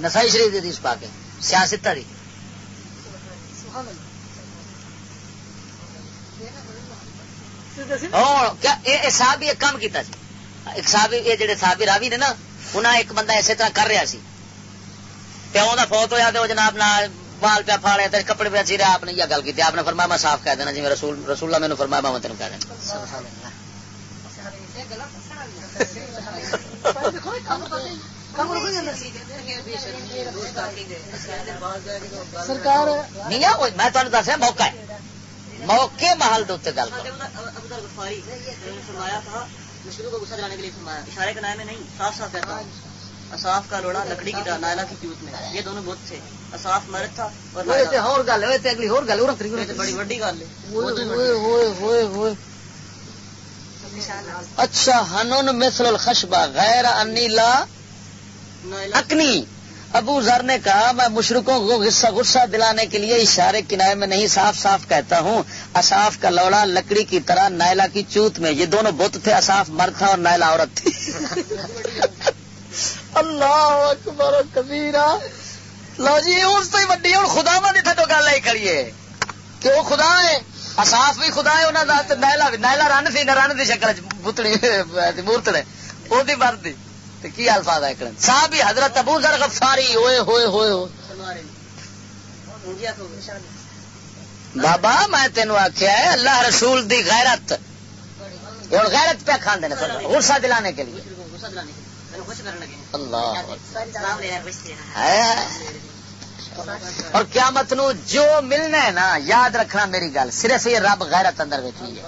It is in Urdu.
نسائی شریف دی حدیث پا کے سیاست دی صاحب ایک کام کیتا سی۔ ایک صاحب یہ جڑے صاحب راوی نے نا انہیں ایک بندہ اسی طرح کر رہا سی۔ پیو کا فوت ہوا تو جناب نہ بال پیا پھاڑے تے کپڑے پہ چیرے آپ نے یہ گل کی آپ نے فرمایا میں صاف کہہ دینا جی میں رسول رسول اللہ میں فرمایا میں تین کہہ دینا۔ سرکار میں تمہیں دسیا موقع ہے موقع محل دے گل فرمایا تھا مشکلوں کو غصہ دلانے کے لیے فرمایا اشارے کا نام میں نہیں صاف صاف کہتا ہوں اصاف کا روڑا لکڑی کی نائلا کی جوت میں یہ دونوں بت تھے اصاف مرد تھا اور اگلی گل بڑی وڈی گل ہے اچھا ہنون مثل الخشبہ غیر انیلا اکنی۔ ابو ذر نے کہا، میں مشرقوں کو غصہ غصہ دلانے کے لیے اشارے کنارے میں نہیں، صاف صاف کہتا ہوں اصاف کا لوڑا لکڑی کی طرح نائلا کی چوت میں۔ یہ دونوں بت تھے اصاف مرد تھا اور نائلا عورت تھی۔ اللہ اکبر کبیرا لو جی اس تو وڈی ہوں خدا میں تو گل ہی کریے۔ کہ وہ خدا ہے؟ اصاف بھی خدا ہے انہوں نائلا بھی نائلا رن سی، نہ رن کی شکل بتڑی مورت نے وہ مرد دی کی الفاظ ہے کرن؟ صاحب حضرت ابو ذر غفاری، ہوئے ہوئے ہوئے بابا، میں تینو آخیا ہے، اللہ رسول دی غیرت۔ اور غیرت پہ کھانے غصہ دلانے کے لیے۔ اللہ۔ اور قیامت نو جو ملنا ہے نا، یاد رکھنا میری گل، صرف یہ رب غیرت اندر بیٹھی ہے۔